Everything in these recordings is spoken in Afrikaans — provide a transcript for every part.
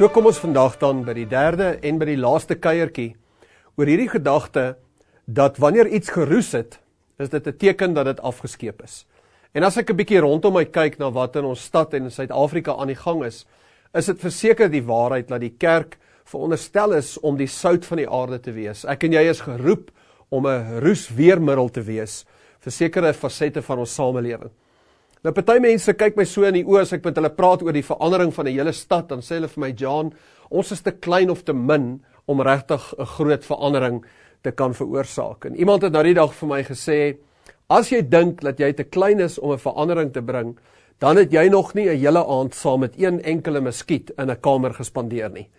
So kom ons vandag dan by die derde en by die laaste kuiertjie oor hierdie gedagte dat wanneer iets geroes het, is dit 'n teken dat dit afgeskeep is. En as ek 'n bietjie rondom my kyk na wat in ons stad en in Suid-Afrika aan die gang is, is dit verseker die waarheid dat die kerk veronderstel is om die sout van die aarde te wees. Ek en jy is geroep om 'n roesweermiddel te wees vir sekere fasette van ons samelewing. Nou party mense kyk my so in die oë as ek met hulle praat oor die verandering van 'n hele stad, dan sê hulle vir my, "John, ons is te klein of te min om regtig 'n groot verandering te kan veroorsaak." En iemand het nou die dag vir my gesê, "As jy dink dat jy te klein is om 'n verandering te bring, dan het jy nog nie 'n hele aand saam met een enkele muskiet in 'n kamer gespandeer nie."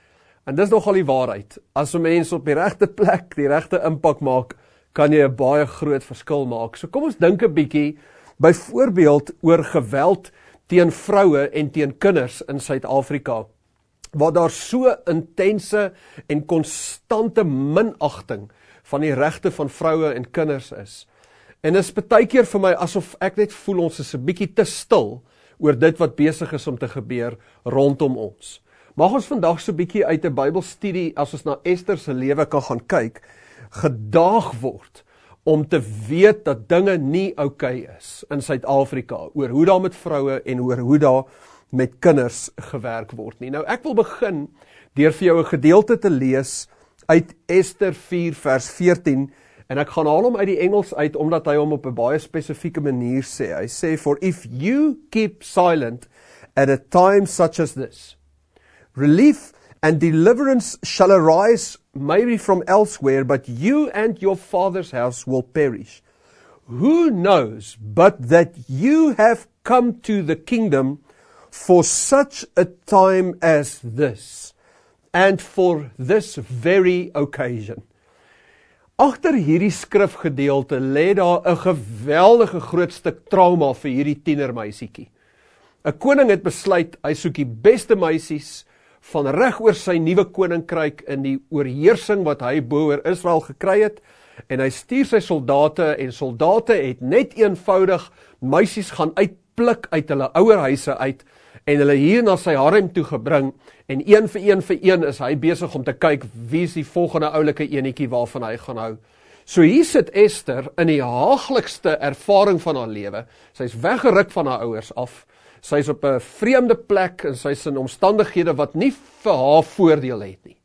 En dis nogal die waarheid. As 'n mens op die regte plek die regte impak maak, kan jy 'n baie groot verskil maak. So kom ons dink 'n bietjie Byvoorbeeld oor geweld teen vroue en teen kinders in Suid-Afrika waar daar so intense en konstante minagting van die regte van vroue en kinders is. En is baie keer vir my asof ek net voel ons is 'n bietjie te stil oor dit wat besig is om te gebeur rondom ons. Mag ons vandag so bietjie uit 'n Bybelstudie as ons na Ester se lewe kan gaan kyk, gedaag word om te weet dat dinge nie oukei okay is in Suid-Afrika oor hoe daar met vroue en oor hoe daar met kinders gewerk word nie. Nou ek wil begin deur vir jou 'n gedeelte te lees uit Ester 4 vers 14 en ek gaan haal hom uit die Engels uit omdat hy hom op 'n baie spesifieke manier sê. Hy sê for if you keep silent at a time such as this relief and deliverance shall arise maybe from elsewhere, but you and your father's house will perish. Who knows but that you have come to the kingdom for such a time as this, and for this very occasion. Agter hierdie skrifgedeelte lê daar 'n geweldige groot stuk trauma vir hierdie tienermeisietjie. 'n Koning het besluit hy soek die beste meisies van reg oor sy nuwe koninkryk in die oorheersing wat hy bo oor Israel gekry het en hy stuur sy soldate en soldate het net eenvoudig meisies gaan uitpluk uit hulle ouerhuise uit en hulle hier na sy harem toe gebring en een vir een vir een is hy besig om te kyk wie is die volgende oulike enetjie waarvan hy gaan hou. So hier sit Esther in die haaglikste ervaring van haar lewe. Sy's weggeruk van haar ouers af sy's op 'n vreemde plek en sy's in omstandighede wat nie vir haar voordeel het nie.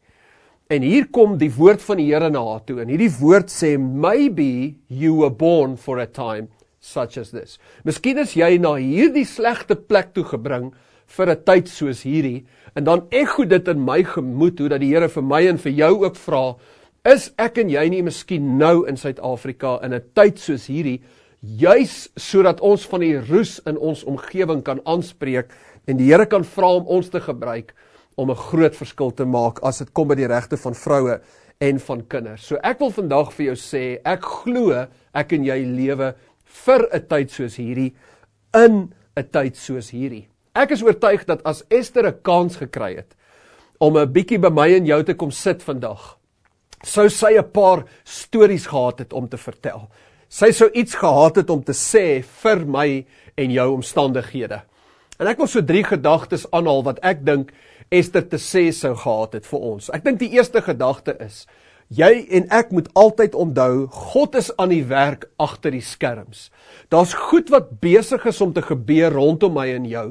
En hier kom die woord van die Here na haar toe en hierdie woord sê maybe you were born for a time such as this. Miskien is jy na hierdie slegte plek toe gebring vir 'n tyd soos hierdie en dan ekho dit in my gemoed hoe dat die Here vir my en vir jou ook vra is ek en jy nie miskien nou in Suid-Afrika in 'n tyd soos hierdie juis sodat ons van die roes in ons omgewing kan aanspreek en die Here kan vra om ons te gebruik om 'n groot verskil te maak as dit kom by die regte van vroue en van kinders. So ek wil vandag vir jou sê, ek glo ek en jy lewe vir 'n tyd soos hierdie in 'n tyd soos hierdie. Ek is oortuig dat as Esther 'n kans gekry het om 'n bietjie by my en jou te kom sit vandag, sou sy 'n paar stories gehad het om te vertel. Sy sou iets gehad het om te sê vir my en jou omstandighede. En ek wil so drie gedagtes aanhaal wat ek dink Esther te sê sou gehad het vir ons. Ek dink die eerste gedagte is Jy en ek moet altyd onthou, God is aan die werk agter die skerms. Daar's goed wat besig is om te gebeur rondom my en jou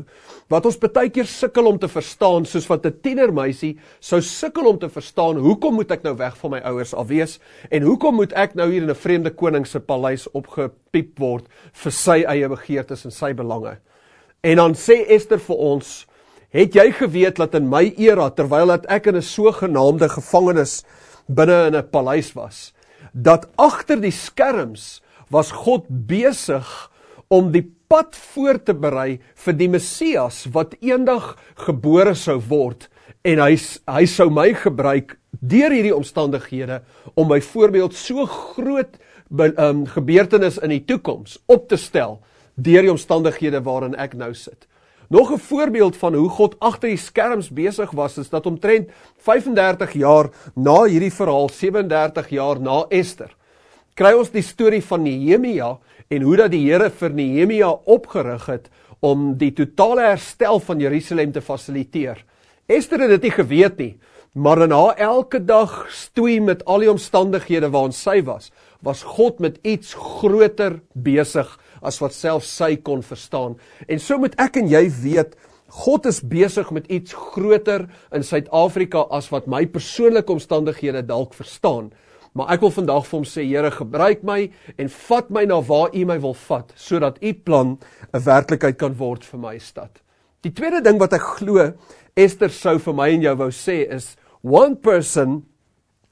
wat ons baie keer sukkel om te verstaan, soos wat 'n tienermeisie sou sukkel om te verstaan, hoekom moet ek nou weg van my ouers af wees en hoekom moet ek nou hier in 'n vreemde koning se paleis opgepiep word vir sy eie begeertes en sy belange. En dan sê Ester vir ons, het jy geweet dat in my era terwyl dat ek in 'n sogenaamde gevangenis binne in 'n paleis was, dat agter die skerms was God besig om die pad voor te berei vir die Messias wat eendag gebore sou word en hy hy sou my gebruik deur hierdie omstandighede om byvoorbeeld so groot um, gebeurtenis in die toekoms op te stel deur die omstandighede waarin ek nou sit. Nog 'n voorbeeld van hoe God agter die skerms besig was is dat omtrent 35 jaar na hierdie verhaal, 37 jaar na Ester, kry ons die storie van Nehemia en hoe dat die Here vir Nehemia opgerig het om die totale herstel van Jerusalem te fasiliteer. Esther het dit nie geweet nie, maar in haar elke dag stoei met al die omstandighede waarin sy was, was God met iets groter besig as wat selfs sy kon verstaan. En so moet ek en jy weet, God is besig met iets groter in Suid-Afrika as wat my persoonlike omstandighede dalk verstaan. Maar ek wil vandag vir hom sê, Here, gebruik my en vat my na waar U my wil vat, sodat U plan 'n werklikheid kan word vir my stad. Die tweede ding wat ek glo Esther sou vir my en jou wou sê is one person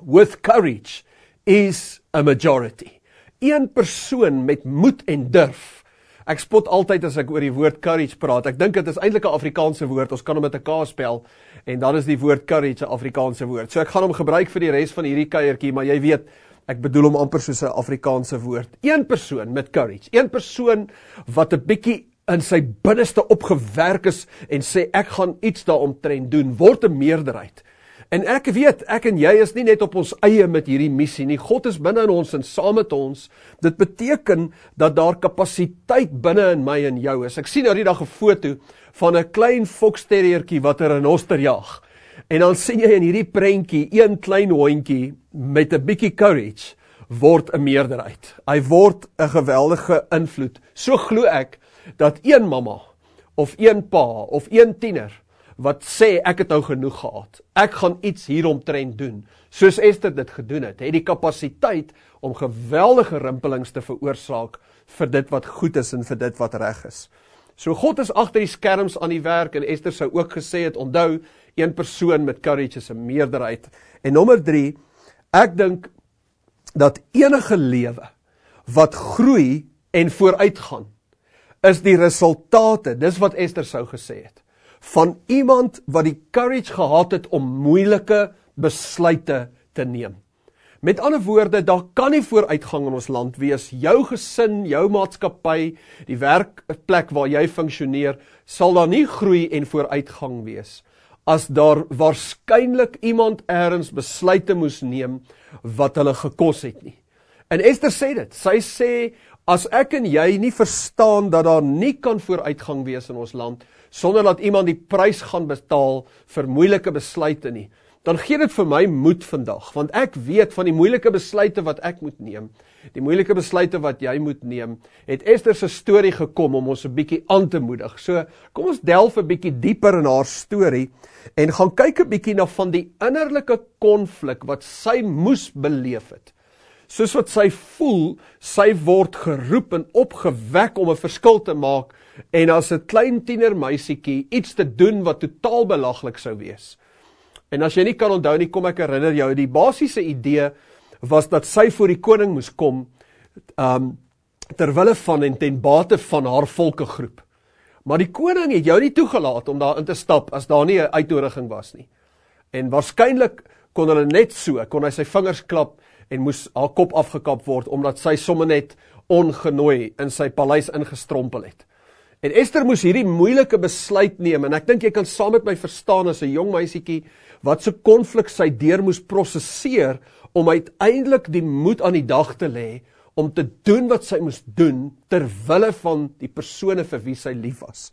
with courage is a majority. Een persoon met moed en durf Ek spot altyd as ek oor die woord courage praat. Ek dink dit is eintlik 'n Afrikaanse woord. Ons kan hom met 'n K spel en dan is die woord courage 'n Afrikaanse woord. So ek gaan hom gebruik vir die res van hierdie kuiertjie, maar jy weet, ek bedoel hom amper soos 'n Afrikaanse woord. Een persoon met courage. Een persoon wat 'n bietjie in sy binneste opgewerk is en sê ek gaan iets daaromtrent doen, word 'n meerderheid. En ek weet, ek en jy is nie net op ons eie met hierdie missie nie. God is binne in ons en saam met ons. Dit beteken dat daar kapasiteit binne in my en jou is. Ek sien nou die dag 'n foto van 'n klein foksterriertjie wat 'n renoster jag. En dan sien jy in hierdie prentjie een klein hondjie met 'n bietjie courage word 'n meerderheid. Hy word 'n geweldige invloed. So glo ek dat een mamma of een pa of een tiener wat sê ek het nou genoeg gehad. Ek gaan iets hieromtrent doen. Soos Esther dit gedoen het, het die kapasiteit om geweldige rimpelings te veroorsaak vir dit wat goed is en vir dit wat reg is. So God is agter die skerms aan die werk en Esther sou ook gesê het, onthou, een persoon met courage is 'n meerderheid. En nommer 3, ek dink dat enige lewe wat groei en vooruitgaan is die resultate. Dis wat Esther sou gesê het van iemand wat die courage gehad het om moeilike besluite te neem. Met ander woorde, daar kan nie vooruitgang in ons land wees. Jou gesin, jou maatskappy, die werkplek waar jy funksioneer, sal daar nie groei en vooruitgang wees as daar waarskynlik iemand eers besluite moes neem wat hulle gekos het nie. En Esther sê dit. Sy sê as ek en jy nie verstaan dat daar nie kan vooruitgang wees in ons land sonder dat iemand die prys gaan betaal vir moeilike besluite nie, dan gee dit vir my moed vandag, want ek weet van die moeilike besluite wat ek moet neem, die moeilike besluite wat jy moet neem, het Esther se storie gekom om ons 'n bietjie aan te moedig. So, kom ons delf 'n bietjie dieper in haar storie en gaan kyk 'n bietjie na van die innerlike konflik wat sy moes beleef het. Soos wat sy voel, sy word geroep en opgewek om 'n verskil te maak en as 'n klein tiener meisietjie iets te doen wat totaal belaglik sou wees. En as jy nie kan onthou nie, kom ek herinner jou, die basiese idee was dat sy voor die koning moes kom um terwille van en ten bate van haar volkegroep. Maar die koning het jou nie toegelaat om daarin te stap as daar nie 'n uitnodiging was nie. En waarskynlik kon hulle net so, kon hy sy vingers klap en moes haar kop afgekap word omdat sy sommer net ongenooi in sy paleis ingestrompel het. En Esther moes hierdie moeilike besluit neem en ek dink jy kan saam met my verstaan as 'n jong meisietjie wat so konflik sy deur moes prosesseer om uiteindelik die moed aan die dag te lê om te doen wat sy moes doen ter wille van die persone vir wie sy lief was.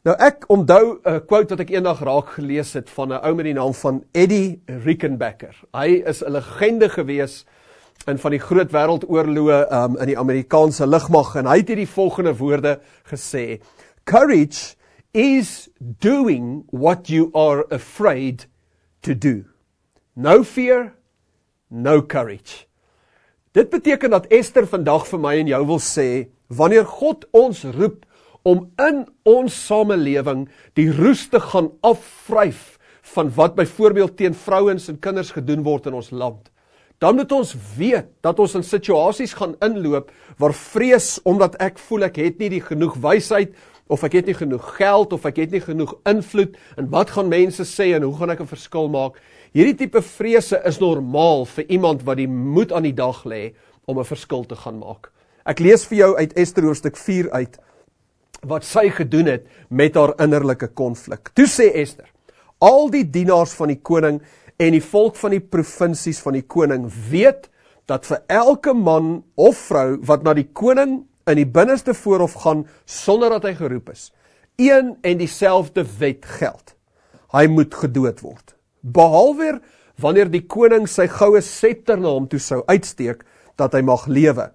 Nou ek onthou 'n quote wat ek eendag raak gelees het van 'n ou met die naam van Eddie Rickenbacker. Hy is 'n legende gewees in van die groot wêreldoorloë um, in die Amerikaanse lugmag en hy het hierdie volgende woorde gesê: Courage is doing what you are afraid to do. No fear, no courage. Dit beteken dat Esther vandag vir my en jou wil sê, wanneer God ons roep om in ons samelewing die roes te gaan afvryf van wat byvoorbeeld teen vrouens en kinders gedoen word in ons land dan moet ons weet dat ons in situasies gaan inloop waar vrees omdat ek voel ek het nie die genoeg wysheid of ek het nie genoeg geld of ek het nie genoeg invloed en wat gaan mense sê en hoe gaan ek 'n verskil maak? Hierdie tipe vrese is normaal vir iemand wat die moed aan die dag lê om 'n verskil te gaan maak. Ek lees vir jou uit Ester hoofstuk 4 uit wat sy gedoen het met haar innerlike konflik. Toe sê Ester: Al die dienaars van die koning en die volk van die provinsies van die koning weet dat vir elke man of vrou wat na die koning in die binneste voorhof gaan sonder dat hy geroep is, een en dieselfde wet geld. hy moet gedood word. Behalwe wanneer die koning sy goue scepter na hom toe sou uitsteek, dat hy mag lewe.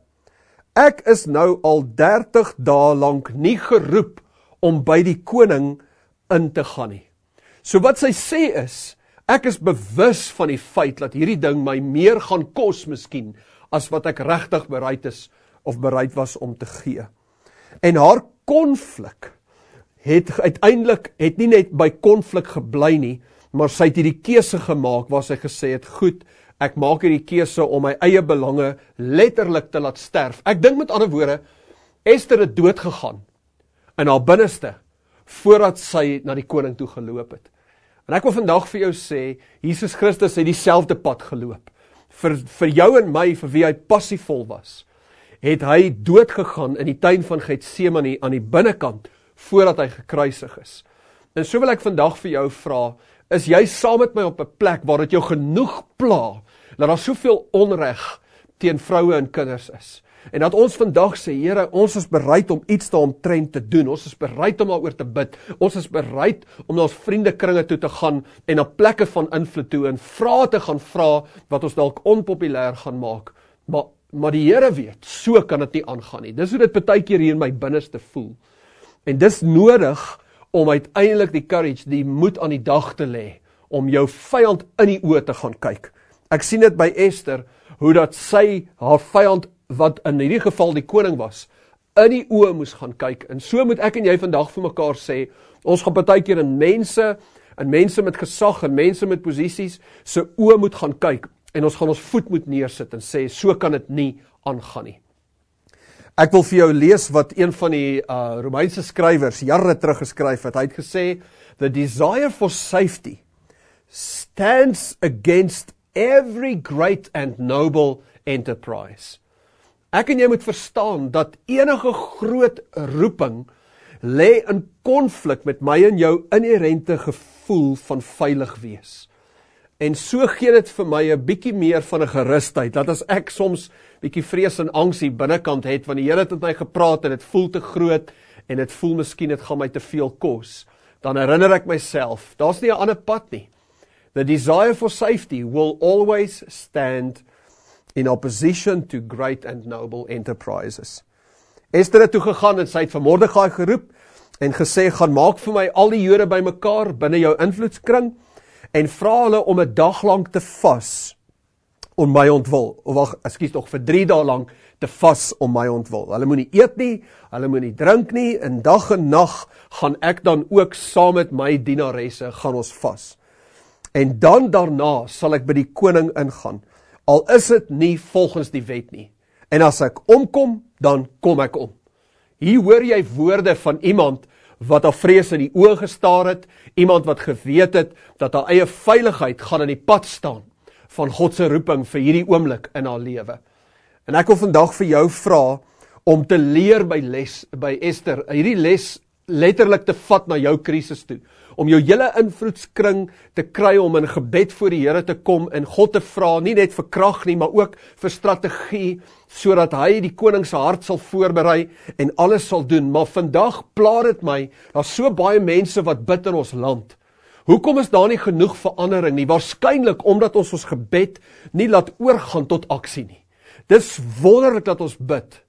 Ek is nou al 30 dae lank nie geroep om by die koning in te gaan nie. So wat sy sê is, ek is bewus van die feit dat hierdie ding my meer gaan kos miskien as wat ek regtig bereid is of bereid was om te gee. En haar konflik het uiteindelik het nie net by konflik gebly nie, maar sy het hierdie keuse gemaak waar sy gesê het, "Goed, ek maak hierdie keuse om my eie belange letterlik te laat sterf." Ek dink met ander woorde, Esther het dood gegaan in haar binneste voordat sy na die koning toe geloop het. En ek wil vandag vir jou sê, Jesus Christus het dieselfde pad geloop. Vir vir jou en my vir wie hy passievol was, het hy dood gegaan in die tuin van Getsemane aan die binnekant voordat hy gekruisig is. En so wil ek vandag vir jou vra, is jy saam met my op 'n plek waar dit jou genoeg pla dat daar soveel onreg teen vroue en kinders is? En dat ons vandag sê, Here, ons is bereid om iets daaromtrent te doen. Ons is bereid om daaroor te bid. Ons is bereid om na ons vriendekringe toe te gaan en na plekke van invloed toe en vrae te gaan vra wat ons dalk onpopulêr gaan maak. Maar maar die Here weet, so kan dit nie aangaan nie. Dis hoe dit baie keer hier in my binneste voel. En dis nodig om uiteindelik die courage, die moed aan die dag te lê om jou vyand in die oë te gaan kyk. Ek sien dit by Esther hoe dat sy haar vyand wat in hierdie geval die koning was, in die oë moes gaan kyk. En so moet ek en jy vandag vir mekaar sê, ons gaan baie keer in mense, in mense met gesag en mense met posisies se oë moet gaan kyk en ons gaan ons voet moet neersit en sê so kan dit nie aangaan nie. Ek wil vir jou lees wat een van die uh Romeinse skrywers jare terug geskryf het. Hy het gesê the desire for safety stands against every great and noble enterprise. Ek en jy moet verstaan dat enige groot roeping lê in konflik met my en jou inherente gevoel van veilig wees. En so gee dit vir my 'n bietjie meer van 'n gerusheid dat as ek soms bietjie vrees en angs hier binnekant het want die Here het met my gepraat en dit voel te groot en dit voel miskien dit gaan my te veel kos, dan herinner ek myself, daar's nie 'n ander pad nie. The desire for safety will always stand in opposition to great and noble enterprises. Esther het toe gegaan en sy het vir Mordegai geroep en gesê gaan maak vir my al die Jode bymekaar binne jou invloedskring en vra hulle om 'n dag lank te vas om my ontwil of wag, ekskuus tog vir 3 dae lank te vas om my ontwil. Hulle moenie eet nie, hulle moenie drink nie, en dag en nag gaan ek dan ook saam met my dienaresse gaan ons vas. En dan daarna sal ek by die koning ingaan al is dit nie volgens die wet nie. En as ek omkom, dan kom ek om. Hier hoor jy woorde van iemand wat haar vrees in die oë gestaar het, iemand wat geweet het dat haar eie veiligheid gaan in die pad staan van God se roeping vir hierdie oomblik in haar lewe. En ek wil vandag vir jou vra om te leer by les by Esther, hierdie les letterlik te vat na jou krisis toe. Om jou hele invloedskring te kry om in gebed voor die Here te kom en God te vra nie net vir krag nie maar ook vir strategie sodat hy die koning se hart sal voorberei en alles sal doen. Maar vandag pla dit my daar's so baie mense wat bid in ons land. Hoekom is daar nie genoeg verandering nie? Waarskynlik omdat ons ons gebed nie laat oorgaan tot aksie nie. Dis wonderlik dat ons bid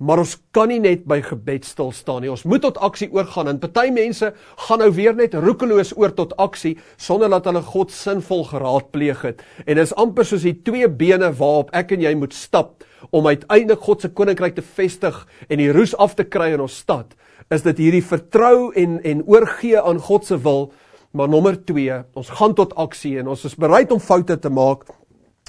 Maar ons kan nie net by gebed stil staan nie. Ons moet tot aksie oorgaan. En party mense gaan nou weer net roekeloos oor tot aksie sonder dat hulle God sinvol geraadpleeg het. En dit is amper soos die twee bene waarop ek en jy moet stap om uiteindelik God se koninkryk te vestig en die roes af te kry in ons stad. Is dit hierdie vertrou en en oorgee aan God se wil? Maar nommer 2, ons gaan tot aksie en ons is bereid om foute te maak.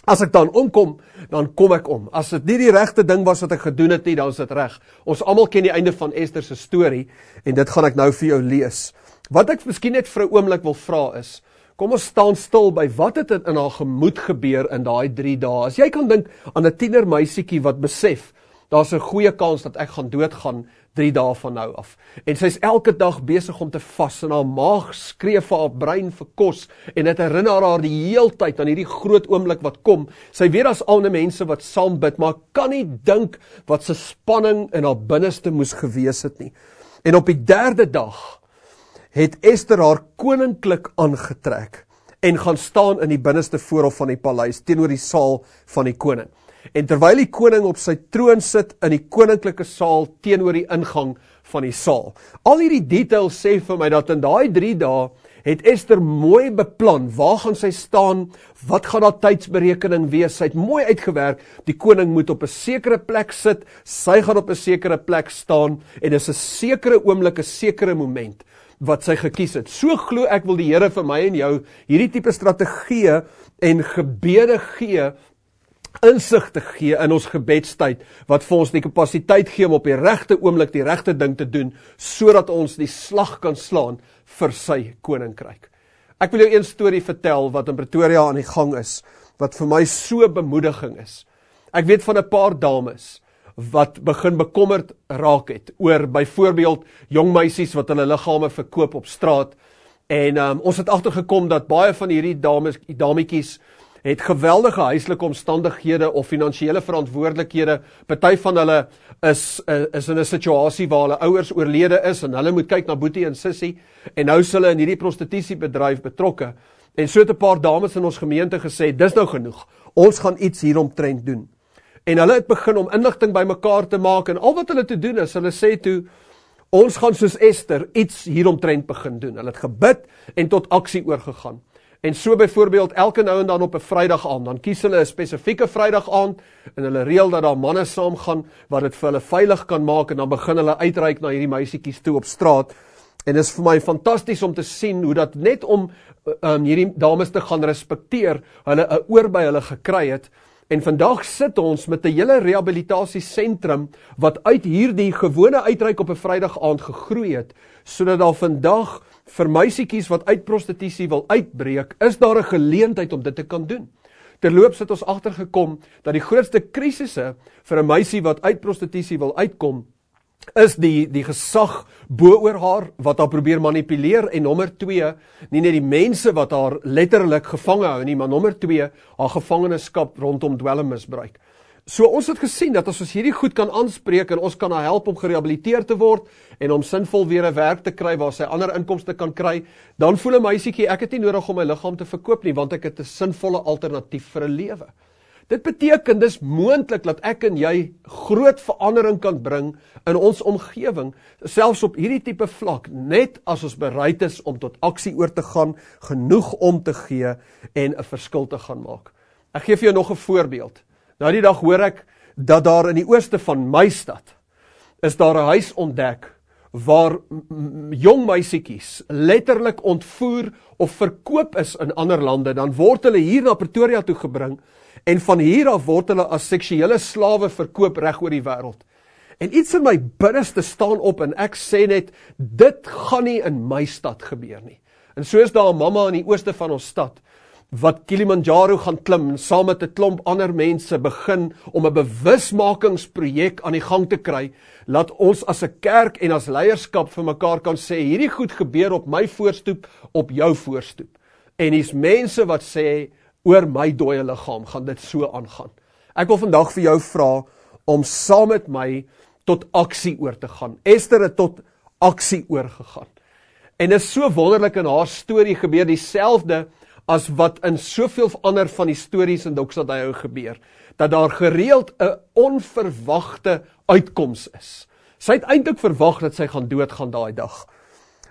As ek dan omkom, dan kom ek om. As dit nie die regte ding was wat ek gedoen het nie, dan is dit reg. Ons almal ken die einde van Esther se storie en dit gaan ek nou vir jou lees. Wat ek miskien net vir 'n oomblik wil vra is, kom ons staan stil by wat het in haar gemoed gebeur in daai 3 dae. As jy kan dink aan 'n tiener meisietjie wat besef, daar's 'n goeie kans dat ek gaan doodgaan 3 dae van nou af. En sy's elke dag besig om te vas en haar maag skree vir haar brein vir kos en dit herinner haar die heeltyd aan hierdie groot oomblik wat kom. Sy weet daar's ander mense wat saam bid, maar kan nie dink wat se spanning in haar binneste moes gewees het nie. En op die 3de dag het Esther haar koninklik aangetrek en gaan staan in die binneste voorhof van die paleis teenoor die saal van die koning. En terwyl die koning op sy troon sit in die koninklike saal teenoor die ingang van die saal. Al hierdie details sê vir my dat in daai 3 dae het Esther mooi beplan, waar gaan sy staan, wat gaan haar tydsberekening wees, sy het mooi uitgewerk, die koning moet op 'n sekere plek sit, sy gaan op 'n sekere plek staan, en dis 'n sekere oomblik, 'n sekere moment, wat sy gekies het. So glo ek wil die Here vir my en jou hierdie tipe strategie en gebede gee insig te gee in ons gebedstyd wat vir ons die kapasiteit gee om op die regte oomblik die regte ding te doen sodat ons die slag kan slaan vir sy koninkryk. Ek wil jou een storie vertel wat in Pretoria aan die gang is wat vir my so bemoediging is. Ek weet van 'n paar dames wat begin bekommerd raak het oor byvoorbeeld jong meisies wat hulle liggame verkoop op straat en um, ons het agtergekom dat baie van hierdie dames dametjies het geweldige huislike omstandighede of finansiële verantwoordelikhede. Party van hulle is eh, is in 'n situasie waar hulle ouers oorlede is en hulle moet kyk na boetie en sussie en nou is hulle in hierdie prostitusiebedryf betrokke. En so het 'n paar dames in ons gemeente gesê, dis nou genoeg. Ons gaan iets hieromtrent doen. En hulle het begin om inligting bymekaar te maak en al wat hulle te doen is, hulle sê toe ons gaan soos Ester iets hieromtrent begin doen. Hulle het gebid en tot aksie oorgegaan. En so byvoorbeeld elke nou en dan op 'n Vrydag aand, dan kies hulle 'n spesifieke Vrydag aand en hulle reël dat daar manne saamgaan wat dit vir hulle veilig kan maak en dan begin hulle uitreik na hierdie meisietjies toe op straat. En dit is vir my fantasties om te sien hoe dat net om um, hierdie dames te gaan respekteer, hulle 'n oor by hulle gekry het. En vandag sit ons met 'n hele rehabilitasiesentrum wat uit hierdie gewone uitreik op 'n Vrydag aand gegroei het, sodat daar vandag vir meisietjies wat uit prostitusie wil uitbreek, is daar 'n geleentheid om dit te kan doen. Terloops het ons agtergekom dat die grootste krisisse vir 'n meisie wat uit prostitusie wil uitkom, is die die gesag bo oor haar wat haar probeer manipuleer en nommer 2 nie net die mense wat haar letterlik gevange hou nie maar nommer 2 haar gevangenskap rondom dwelmmisbruik. So ons het gesien dat as ons hierdie goed kan aanspreek en ons kan help om gerehabiliteer te word en om sinvol weer 'n werk te kry waar sy ander inkomste kan kry, dan voel 'n meisietjie ek het nie nodig om my liggaam te verkoop nie want ek het 'n sinvolle alternatief vir 'n lewe. Dit beteken dis moontlik dat ek en jy groot verandering kan bring in ons omgewing, selfs op hierdie tipe vlak, net as ons bereid is om tot aksie oor te gaan, genoeg om te gee en 'n verskil te gaan maak. Ek gee vir jou nog 'n voorbeeld. Nou die dag hoor ek dat daar in die ooste van my stad is daar 'n huis ontdek waar jong meisietjies letterlik ontvoer of verkoop is in ander lande, dan word hulle hier na Pretoria toe gebring en van hier af word hulle as seksuele slawe verkoop reg oor die wêreld. En iets in my binneste staan op en ek sê net dit gaan nie in my stad gebeur nie. En so is daar 'n mamma in die ooste van ons stad wat Kilimanjaro gaan klim en saam met 'n klomp ander mense begin om 'n bewusmakingsprojek aan die gang te kry, laat ons as 'n kerk en as leierskap vir mekaar kan sê hierdie goed gebeur op my voorstoep, op jou voorstoep. En hier's mense wat sê oor my dooie liggaam gaan dit so aangaan. Ek wil vandag vir jou vra om saam met my tot aksie oor te gaan. Esther het tot aksie oorgegaan. En dit is so wonderlik in haar storie gebeur dieselfde as wat in soveel ander van die stories in Doxadayo gebeur, dat daar gereeld 'n onverwagte uitkoms is. Sy het eintlik verwag dat sy gaan doodgaan daai dag.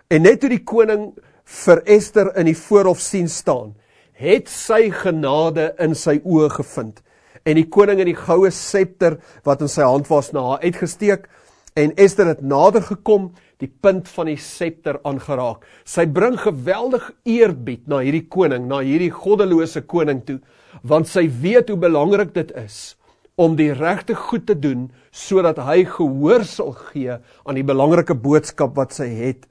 En net toe die koning vir Ester in die voorhof sien staan, het sy genade in sy oë gevind. En die koning het die goue septer wat in sy hand was na haar uitgesteek en Ester het nader gekom die punt van die scepter aangeraak. Sy bring geweldig eerbied na hierdie koning, na hierdie goddeloose koning toe, want sy weet hoe belangrik dit is om die regte goed te doen sodat hy gehoor sal gee aan die belangrike boodskap wat sy het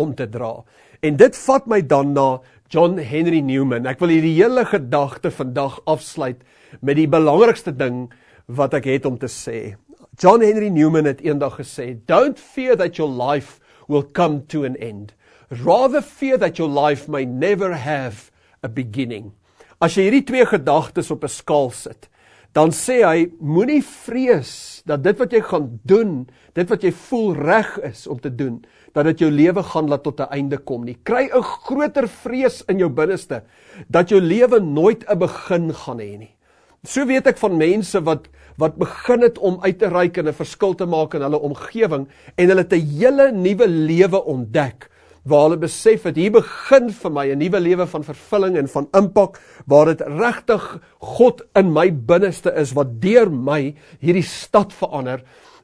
om te dra. En dit vat my dan na John Henry Newman. Ek wil hierdie hele gedagte vandag afsluit met die belangrikste ding wat ek het om te sê. John Henry Newman het eendag gesê, "Don't fear that your life will come to an end. Rather fear that your life may never have a beginning." As jy hierdie twee gedagtes op 'n skaal sit, dan sê hy moenie vrees dat dit wat jy gaan doen, dit wat jy voel reg is om te doen, dat dit jou lewe gaan laat tot 'n einde kom nie. Kry 'n groter vrees in jou binneste dat jou lewe nooit 'n begin gaan hê nie. So weet ek van mense wat wat begin het om uit te reik en 'n verskil te maak in hulle omgewing en hulle het 'n hele nuwe lewe ontdek waar hulle besef het hier begin vir my 'n nuwe lewe van vervulling en van impak waar dit regtig God in my binneste is wat deur my hierdie stad verander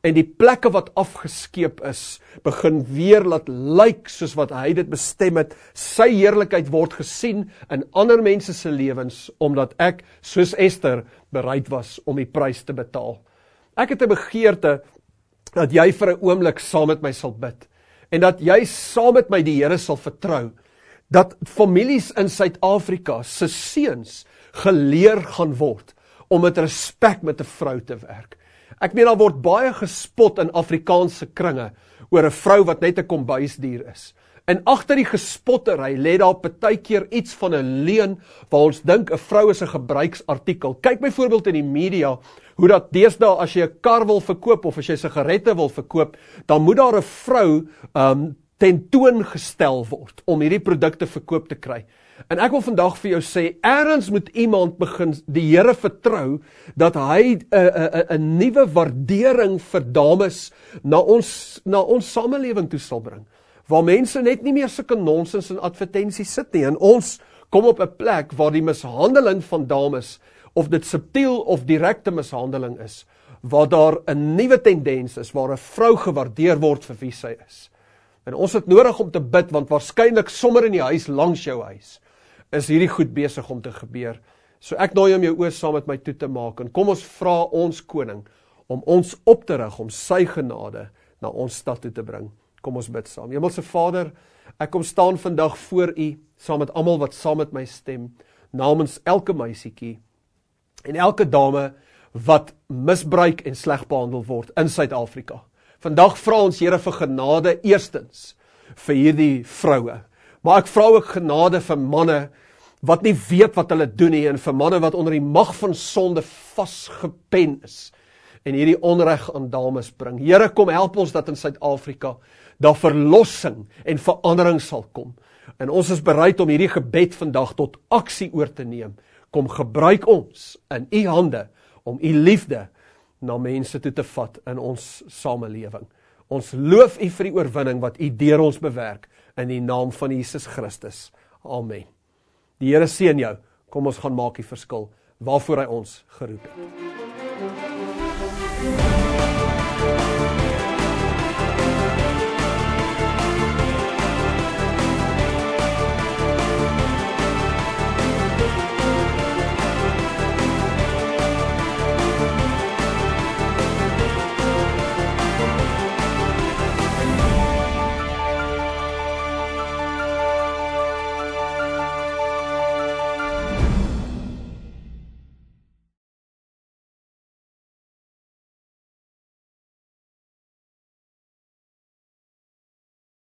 en die plekke wat afgeskeep is begin weer laat lyk soos wat hy dit bestem het sy heerlikheid word gesien in ander mense se lewens omdat ek soos Ester bereid was om die prys te betaal ek het 'n begeerte dat jy vir 'n oomblik saam met my sal bid en dat jy saam met my die Here sal vertrou dat families in Suid-Afrika se seuns geleer gaan word om met respek met 'n vrou te werk. Ek meen daar word baie gespot in Afrikaanse kringe oor 'n vrou wat net 'n kombuisdier is. En agter die gespottery lê daar baie keer iets van 'n leuen waar ons dink 'n vrou is 'n gebruiksartikel. Kyk byvoorbeeld in die media hoe dat deesdae as jy 'n kar wil verkoop of as jy sigarette wil verkoop, dan moet daar 'n vrou um tentoongestel word om hierdie produkte verkoop te kry. En ek wil vandag vir jou sê, eers moet iemand begin die Here vertrou dat hy 'n 'n 'n nuwe waardering vir dames na ons na ons samelewing toe sal bring waar mense net nie meer sulke nonsens en advertensies sit nie en ons kom op 'n plek waar die mishandeling van dames of dit subtiel of direkte mishandeling is waar daar 'n nuwe tendens is waar 'n vrou gewaardeer word vir wie sy is. En ons het nodig om te bid want waarskynlik sommer in die huis langs jou huis is hierdie goed besig om te gebeur. So ek nooi om jou oë saam met my toe te maak en kom ons vra ons koning om ons op te rig om sy genade na ons stad toe te bring. Kom ons bid saam. Hemelse Vader, ek kom staan vandag voor U saam met almal wat saam met my stem namens elke meisietjie en elke dame wat misbruik en sleg behandel word in Suid-Afrika. Vandag vra ons Here vir genade eerstens vir hierdie vroue. Maar ek vra ook genade vir manne wat nie weet wat hulle doen nie en vir manne wat onder die mag van sonde vasgepen is en hierdie onreg aan dames bring. Here kom help ons dat in Suid-Afrika daar verlossing en verandering sal kom. En ons is bereid om hierdie gebed vandag tot aksie oor te neem. Kom gebruik ons in u hande om u liefde na mense toe te vat in ons samelewing. Ons loof u vir die oorwinning wat u deur ons bewerk in die naam van Jesus Christus. Amen. Die Here seën jou. Kom ons gaan maak die verskil waarvoor hy ons geroep het. Thank you.